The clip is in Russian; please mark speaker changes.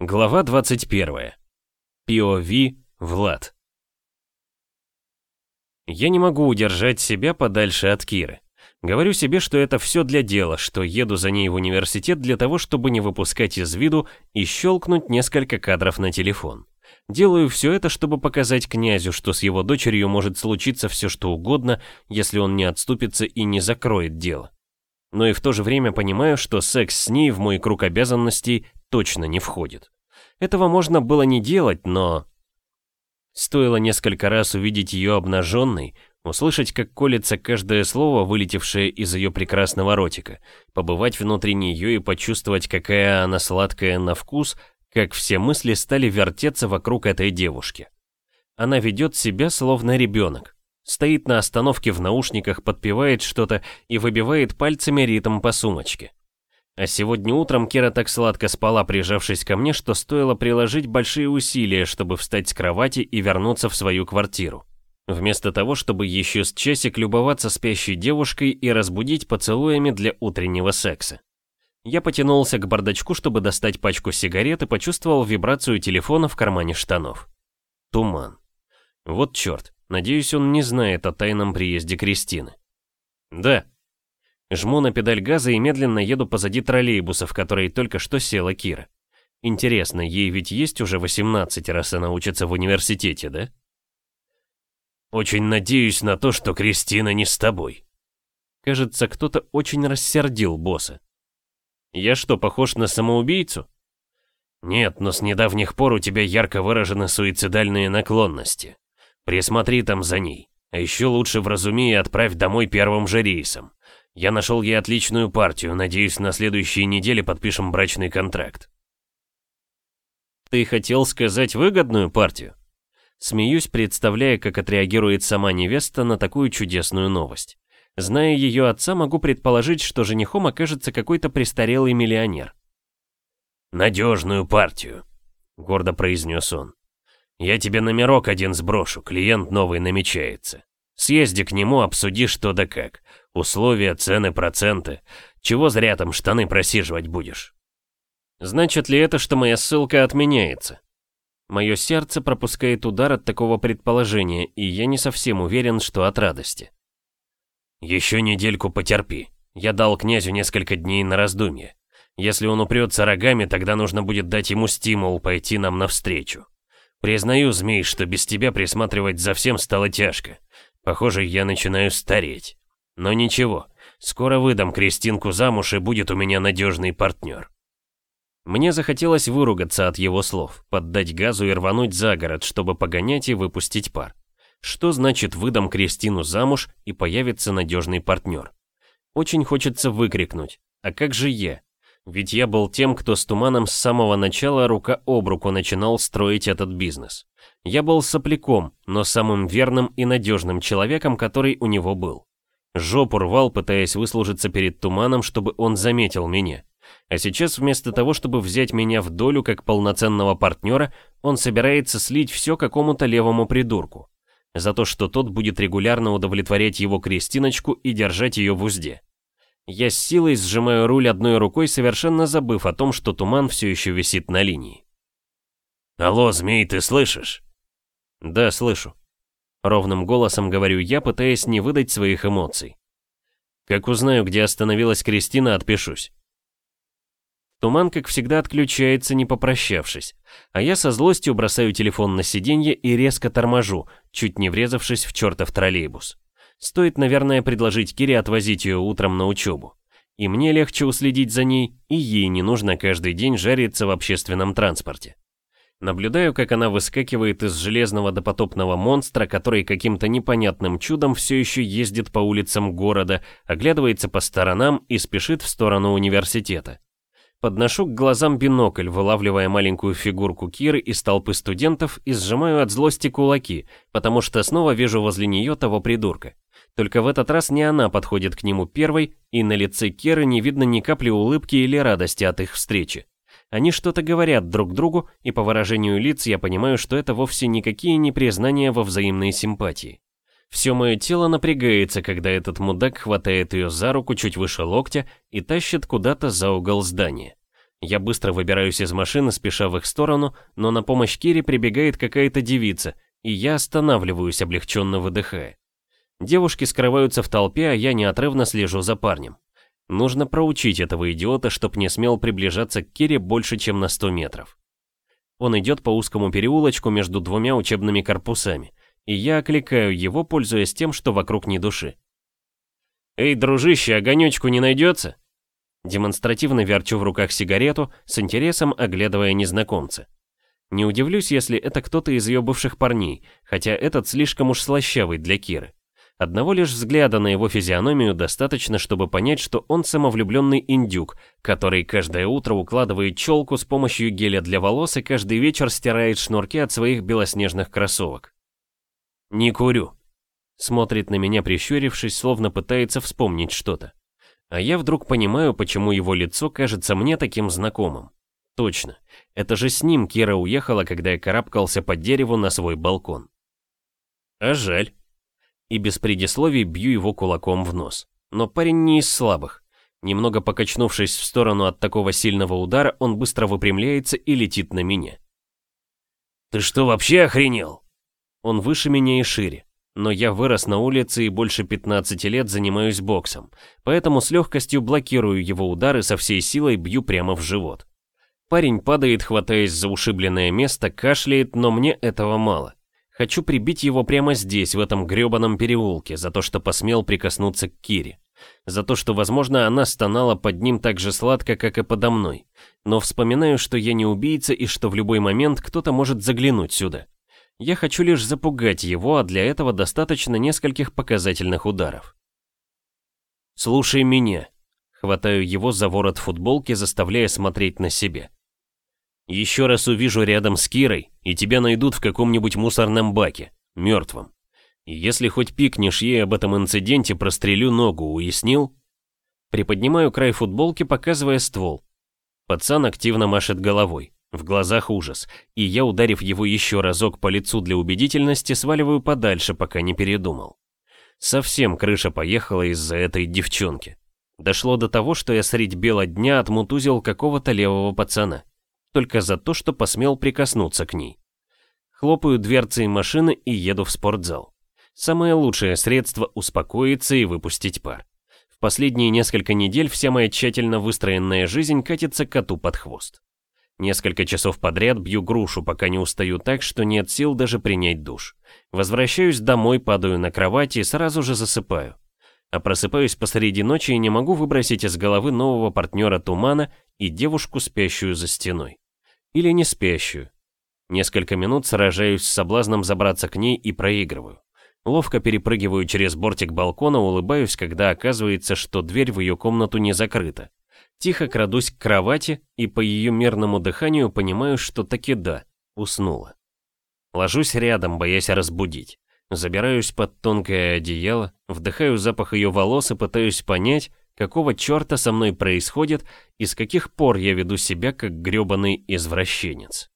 Speaker 1: Глава 21. POV Влад. Я не могу удержать себя подальше от Киры. Говорю себе, что это все для дела, что еду за ней в университет для того, чтобы не выпускать из виду и щелкнуть несколько кадров на телефон. Делаю все это, чтобы показать князю, что с его дочерью может случиться все что угодно, если он не отступится и не закроет дело. Но и в то же время понимаю, что секс с ней в мой круг обязанностей точно не входит. Этого можно было не делать, но... Стоило несколько раз увидеть ее обнаженной, услышать, как колется каждое слово, вылетевшее из ее прекрасного ротика, побывать внутри нее и почувствовать, какая она сладкая на вкус, как все мысли стали вертеться вокруг этой девушки. Она ведет себя словно ребенок. Стоит на остановке в наушниках, подпевает что-то и выбивает пальцами ритм по сумочке. А сегодня утром Кира так сладко спала, прижавшись ко мне, что стоило приложить большие усилия, чтобы встать с кровати и вернуться в свою квартиру. Вместо того, чтобы еще с часик любоваться спящей девушкой и разбудить поцелуями для утреннего секса. Я потянулся к бардачку, чтобы достать пачку сигарет и почувствовал вибрацию телефона в кармане штанов. Туман. Вот черт, надеюсь, он не знает о тайном приезде Кристины. «Да», Жму на педаль газа и медленно еду позади троллейбуса, в который только что села Кира. Интересно, ей ведь есть уже 18, раз она учится в университете, да? Очень надеюсь на то, что Кристина не с тобой. Кажется, кто-то очень рассердил босса. Я что, похож на самоубийцу? Нет, но с недавних пор у тебя ярко выражены суицидальные наклонности. Присмотри там за ней. А еще лучше вразуми и отправь домой первым же рейсом. Я нашел ей отличную партию, надеюсь, на следующей неделе подпишем брачный контракт. Ты хотел сказать выгодную партию? Смеюсь, представляя, как отреагирует сама невеста на такую чудесную новость. Зная ее отца, могу предположить, что женихом окажется какой-то престарелый миллионер. «Надежную партию», — гордо произнес он. «Я тебе номерок один сброшу, клиент новый намечается. Съезди к нему, обсуди что да как. Условия, цены, проценты. Чего зря там штаны просиживать будешь? Значит ли это, что моя ссылка отменяется? Мое сердце пропускает удар от такого предположения, и я не совсем уверен, что от радости. Еще недельку потерпи. Я дал князю несколько дней на раздумье. Если он упрется рогами, тогда нужно будет дать ему стимул пойти нам навстречу. Признаю, змей, что без тебя присматривать за всем стало тяжко. Похоже, я начинаю стареть. Но ничего, скоро выдам Кристинку замуж и будет у меня надежный партнер. Мне захотелось выругаться от его слов, поддать газу и рвануть за город, чтобы погонять и выпустить пар. Что значит выдам Кристину замуж и появится надежный партнер? Очень хочется выкрикнуть, а как же я? Ведь я был тем, кто с туманом с самого начала рука об руку начинал строить этот бизнес. Я был сопляком, но самым верным и надежным человеком, который у него был. Жопу рвал, пытаясь выслужиться перед туманом, чтобы он заметил меня. А сейчас вместо того, чтобы взять меня в долю как полноценного партнера, он собирается слить все какому-то левому придурку. За то, что тот будет регулярно удовлетворять его Кристиночку и держать ее в узде. Я с силой сжимаю руль одной рукой, совершенно забыв о том, что туман все еще висит на линии. «Алло, змей, ты слышишь?» «Да, слышу». Ровным голосом говорю я, пытаясь не выдать своих эмоций. Как узнаю, где остановилась Кристина, отпишусь. Туман, как всегда, отключается, не попрощавшись, а я со злостью бросаю телефон на сиденье и резко торможу, чуть не врезавшись в чертов троллейбус. Стоит, наверное, предложить Кире отвозить ее утром на учебу. И мне легче уследить за ней, и ей не нужно каждый день жариться в общественном транспорте. Наблюдаю, как она выскакивает из железного допотопного монстра, который каким-то непонятным чудом все еще ездит по улицам города, оглядывается по сторонам и спешит в сторону университета. Подношу к глазам бинокль, вылавливая маленькую фигурку Киры из толпы студентов и сжимаю от злости кулаки, потому что снова вижу возле нее того придурка. Только в этот раз не она подходит к нему первой, и на лице Киры не видно ни капли улыбки или радости от их встречи. Они что-то говорят друг другу, и по выражению лиц я понимаю, что это вовсе никакие не признания во взаимной симпатии. Все мое тело напрягается, когда этот мудак хватает ее за руку чуть выше локтя и тащит куда-то за угол здания. Я быстро выбираюсь из машины, спеша в их сторону, но на помощь Кире прибегает какая-то девица, и я останавливаюсь, облегченно выдыхая. Девушки скрываются в толпе, а я неотрывно слежу за парнем. Нужно проучить этого идиота, чтоб не смел приближаться к Кире больше, чем на 100 метров. Он идет по узкому переулочку между двумя учебными корпусами, и я окликаю его, пользуясь тем, что вокруг ни души. «Эй, дружище, огонечку не найдется?» Демонстративно верчу в руках сигарету, с интересом оглядывая незнакомца. Не удивлюсь, если это кто-то из ее бывших парней, хотя этот слишком уж слащавый для Киры. Одного лишь взгляда на его физиономию достаточно, чтобы понять, что он самовлюбленный индюк, который каждое утро укладывает челку с помощью геля для волос и каждый вечер стирает шнурки от своих белоснежных кроссовок. «Не курю», — смотрит на меня прищурившись, словно пытается вспомнить что-то. А я вдруг понимаю, почему его лицо кажется мне таким знакомым. Точно, это же с ним Кира уехала, когда я карабкался под дереву на свой балкон. А жаль и без предисловий бью его кулаком в нос. Но парень не из слабых. Немного покачнувшись в сторону от такого сильного удара, он быстро выпрямляется и летит на меня. «Ты что, вообще охренел?» Он выше меня и шире. Но я вырос на улице и больше 15 лет занимаюсь боксом, поэтому с легкостью блокирую его удары со всей силой бью прямо в живот. Парень падает, хватаясь за ушибленное место, кашляет, но мне этого мало. Хочу прибить его прямо здесь, в этом грёбаном переулке, за то, что посмел прикоснуться к Кире. За то, что, возможно, она стонала под ним так же сладко, как и подо мной. Но вспоминаю, что я не убийца и что в любой момент кто-то может заглянуть сюда. Я хочу лишь запугать его, а для этого достаточно нескольких показательных ударов. «Слушай меня», — хватаю его за ворот футболки, заставляя смотреть на себя. Еще раз увижу рядом с Кирой, и тебя найдут в каком-нибудь мусорном баке, мертвым. Если хоть пикнешь ей об этом инциденте, прострелю ногу, уяснил? Приподнимаю край футболки, показывая ствол. Пацан активно машет головой. В глазах ужас, и я, ударив его еще разок по лицу для убедительности, сваливаю подальше, пока не передумал. Совсем крыша поехала из-за этой девчонки. Дошло до того, что я средь бела дня отмутузил какого-то левого пацана только за то, что посмел прикоснуться к ней. Хлопаю дверцей машины и еду в спортзал. Самое лучшее средство успокоиться и выпустить пар. В последние несколько недель вся моя тщательно выстроенная жизнь катится коту под хвост. Несколько часов подряд бью грушу, пока не устаю так, что нет сил даже принять душ. Возвращаюсь домой, падаю на кровать и сразу же засыпаю. А просыпаюсь посреди ночи и не могу выбросить из головы нового партнера тумана и девушку, спящую за стеной. Или не спящую. Несколько минут сражаюсь с соблазном забраться к ней и проигрываю. Ловко перепрыгиваю через бортик балкона, улыбаюсь, когда оказывается, что дверь в ее комнату не закрыта. Тихо крадусь к кровати и по ее мерному дыханию понимаю, что таки да, уснула. Ложусь рядом, боясь разбудить. Забираюсь под тонкое одеяло, вдыхаю запах ее волос и пытаюсь понять, какого черта со мной происходит и с каких пор я веду себя как грёбаный извращенец.